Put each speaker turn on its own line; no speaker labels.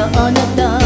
よあなた